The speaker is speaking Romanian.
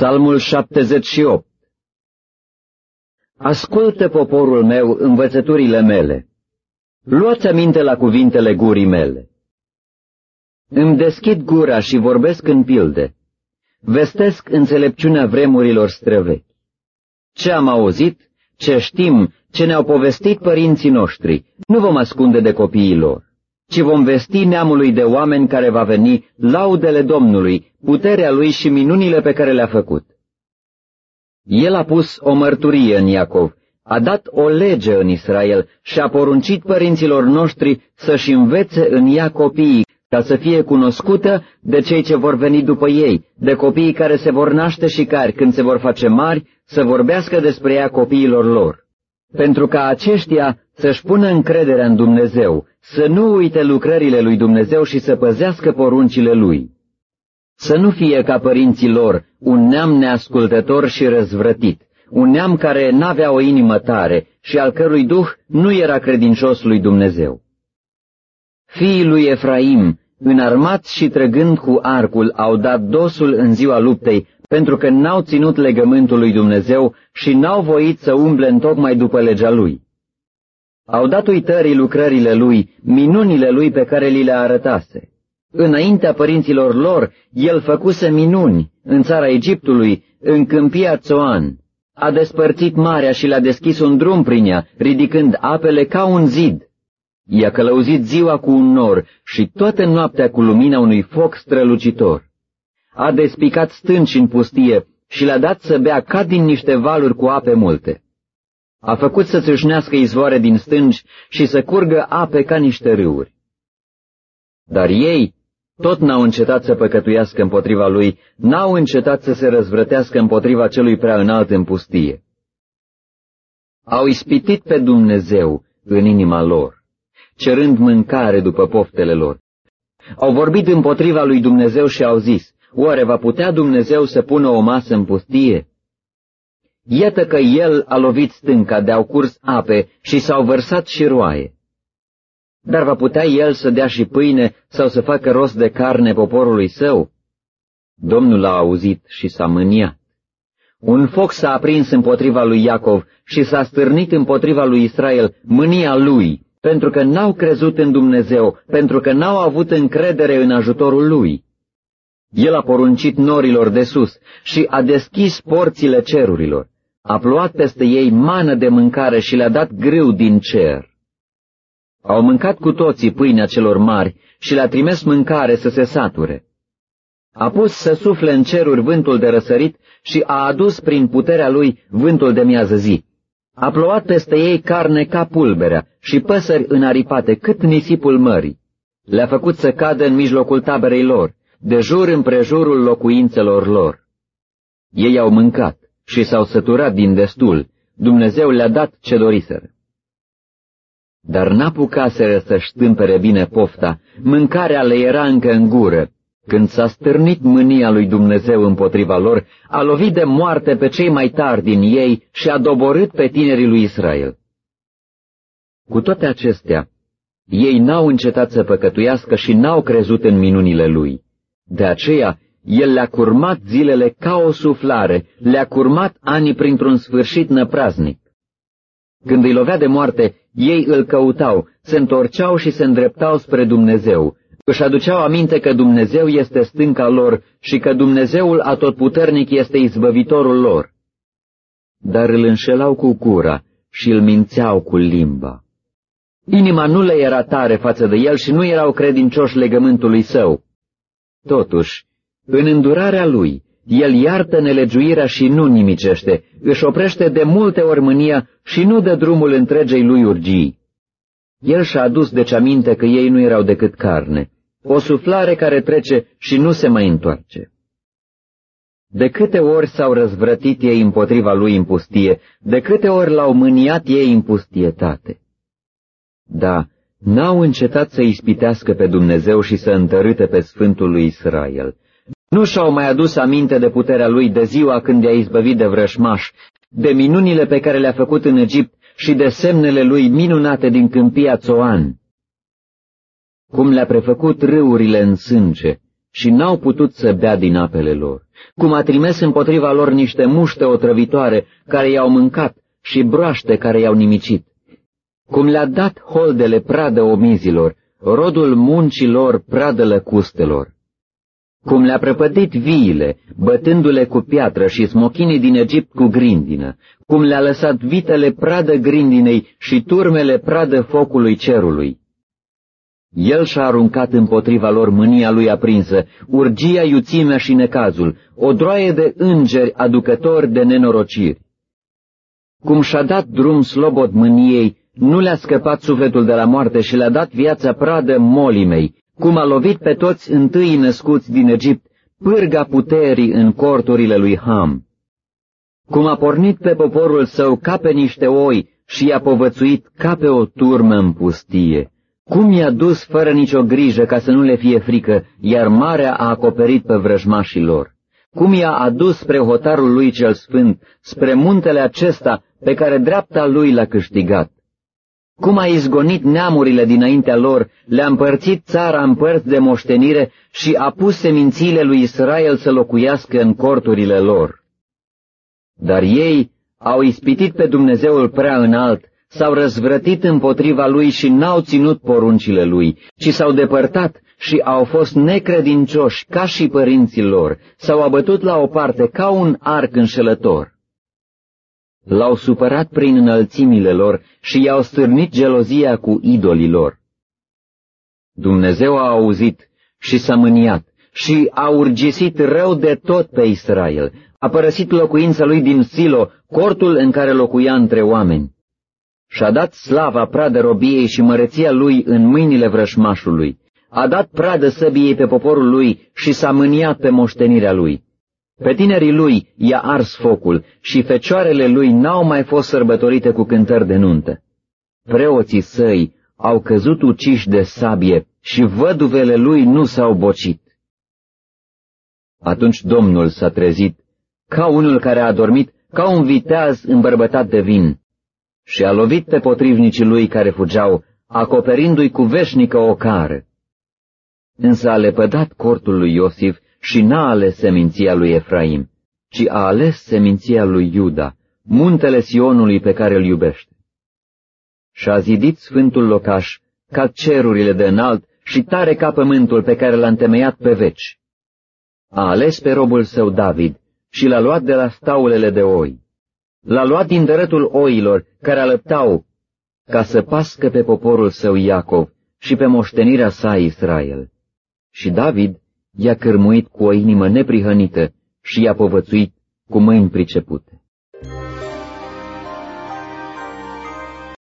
Psalmul 78 Ascultă, poporul meu, învățăturile mele. Luați aminte la cuvintele gurii mele. Îmi deschid gura și vorbesc în pilde. Vestesc înțelepciunea vremurilor străvechi. Ce am auzit, ce știm, ce ne-au povestit părinții noștri, nu vom ascunde de copiii lor ci vom vesti neamului de oameni care va veni laudele Domnului, puterea lui și minunile pe care le-a făcut. El a pus o mărturie în Iacov, a dat o lege în Israel și a poruncit părinților noștri să-și învețe în ea copiii, ca să fie cunoscută de cei ce vor veni după ei, de copiii care se vor naște și care, când se vor face mari, să vorbească despre ea copiilor lor. Pentru ca aceștia să-și pună încrederea în Dumnezeu, să nu uite lucrările lui Dumnezeu și să păzească poruncile lui. Să nu fie ca părinții lor un neam neascultător și răzvrătit, un neam care n-avea o inimă tare și al cărui duh nu era credincios lui Dumnezeu. Fiii lui Efraim, înarmați și trăgând cu arcul, au dat dosul în ziua luptei, pentru că n-au ținut legământul lui Dumnezeu și n-au voit să umble în tocmai după legea lui. Au dat uitării lucrările lui, minunile lui pe care li le arătase. Înaintea părinților lor, el făcuse minuni în țara Egiptului, în câmpia Țoan. A despărțit marea și le-a deschis un drum prin ea, ridicând apele ca un zid. I-a călăuzit ziua cu un nor și toată noaptea cu lumina unui foc strălucitor. A despicat stânci în pustie și le-a dat să bea ca din niște valuri cu ape multe. A făcut să țâșnească izvoare din stângi și să curgă ape ca niște râuri. Dar ei tot n-au încetat să păcătuiască împotriva lui, n-au încetat să se răzvrătească împotriva celui prea înalt în pustie. Au ispitit pe Dumnezeu în inima lor, cerând mâncare după poftele lor. Au vorbit împotriva lui Dumnezeu și au zis, oare va putea Dumnezeu să pună o masă în pustie? Iată că el a lovit stânca de-au curs ape și s-au vărsat și roaie. Dar va putea el să dea și pâine sau să facă rost de carne poporului său? Domnul a auzit și s-a mâniat. Un foc s-a aprins împotriva lui Iacov și s-a stârnit împotriva lui Israel mânia lui, pentru că n-au crezut în Dumnezeu, pentru că n-au avut încredere în ajutorul lui. El a poruncit norilor de sus și a deschis porțile cerurilor. A plouat peste ei mană de mâncare și le-a dat grâu din cer. Au mâncat cu toții pâinea celor mari și le-a trimis mâncare să se sature. A pus să sufle în ceruri vântul de răsărit și a adus prin puterea lui vântul de miază zi. A plouat peste ei carne ca pulberea și păsări înaripate cât nisipul mării. Le-a făcut să cadă în mijlocul taberei lor de jur împrejurul locuințelor lor. Ei au mâncat și s-au săturat din destul, Dumnezeu le-a dat ce doriseră. Dar n-apucaseră să-și tâmpere bine pofta, mâncarea le era încă în gură. Când s-a stârnit mânia lui Dumnezeu împotriva lor, a lovit de moarte pe cei mai tari din ei și a doborât pe tinerii lui Israel. Cu toate acestea, ei n-au încetat să păcătuiască și n-au crezut în minunile lui. De aceea, el le-a curmat zilele ca o suflare, le-a curmat anii printr-un sfârșit năpraznic. Când îi lovea de moarte, ei îl căutau, se întorceau și se îndreptau spre Dumnezeu. Își aduceau aminte că Dumnezeu este stânca lor și că Dumnezeul atotputernic este izbăvitorul lor. Dar îl înșelau cu cura și îl mințeau cu limba. Inima nu le era tare față de el și nu erau credincioși legământului său. Totuși, în îndurarea lui, el iartă nelegiuirea și nu nimicește, își oprește de multe ori mânia și nu dă drumul întregei lui urgii. El și-a adus deci aminte că ei nu erau decât carne, o suflare care trece și nu se mai întoarce. De câte ori s-au răzvrătit ei împotriva lui în pustie, de câte ori l-au mâniat ei în pustietate. Da, n-au încetat să ispitească pe Dumnezeu și să întărâte pe Sfântul lui Israel. Nu și-au mai adus aminte de puterea lui de ziua când i-a izbăvit de vrășmaș, de minunile pe care le-a făcut în Egipt și de semnele lui minunate din câmpia Țoan. Cum le-a prefăcut râurile în sânge, și n-au putut să bea din apele lor, cum a trimis împotriva lor niște muște otrăvitoare care i-au mâncat și broaște care i-au nimicit, cum le-a dat holdele pradă omizilor, rodul muncilor pradă lăcustelor, cum le-a prăpădit viile, bătându-le cu piatră și smochinii din Egipt cu grindină, cum le-a lăsat vitele pradă grindinei și turmele pradă focului cerului. El și-a aruncat împotriva lor mânia lui aprinsă, urgia, iuțimea și necazul, o droaie de îngeri aducători de nenorociri. Cum și-a dat drum slobod mâniei, nu le-a scăpat sufletul de la moarte și le-a dat viața pradă molimei, cum a lovit pe toți întâi născuți din Egipt, pârga puterii în corturile lui Ham. Cum a pornit pe poporul său ca pe niște oi și i-a povățuit ca pe o turmă în pustie. Cum i-a dus fără nicio grijă ca să nu le fie frică, iar marea a acoperit pe vrăjmașii lor. Cum i-a adus spre hotarul lui cel sfânt, spre muntele acesta pe care dreapta lui l-a câștigat cum a izgonit neamurile dinaintea lor, le-a împărțit țara în părți de moștenire și a pus semințiile lui Israel să locuiască în corturile lor. Dar ei au ispitit pe Dumnezeul prea înalt, s-au răzvrătit împotriva lui și n-au ținut poruncile lui, ci s-au depărtat și au fost necredincioși ca și părinții lor, s-au abătut la o parte ca un arc înșelător. L-au supărat prin înălțimile lor și i-au stârnit gelozia cu idolii lor. Dumnezeu a auzit și s-a mâniat și a urgisit rău de tot pe Israel. A părăsit locuința lui din Silo, cortul în care locuia între oameni. Și-a dat slava pradă robiei și măreția lui în mâinile vrășmașului. A dat pradă săbiei pe poporul lui și s-a mâniat pe moștenirea lui. Pe tinerii lui i-a ars focul și fecioarele lui n-au mai fost sărbătorite cu cântări de nuntă. Preoții săi au căzut uciși de sabie și văduvele lui nu s-au bocit. Atunci Domnul s-a trezit, ca unul care a dormit, ca un viteaz îmbărbătat de vin, și a lovit pe potrivnicii lui care fugeau, acoperindu-i cu veșnică ocară. Însă a lepădat cortul lui Iosif și n-a ales seminția lui Efraim, ci a ales seminția lui Iuda, muntele Sionului pe care îl iubește. Și a zidit sfântul locaș ca cerurile de înalt și tare ca pământul pe care l-a întemeiat pe veci. A ales pe robul său David și l-a luat de la staulele de oi. L-a luat din dărătul oilor care alăptau ca să pască pe poporul său Iacov și pe moștenirea sa Israel. Și David i-a cărmuit cu o inimă neprihănită și i-a povățuit cu mâini pricepute.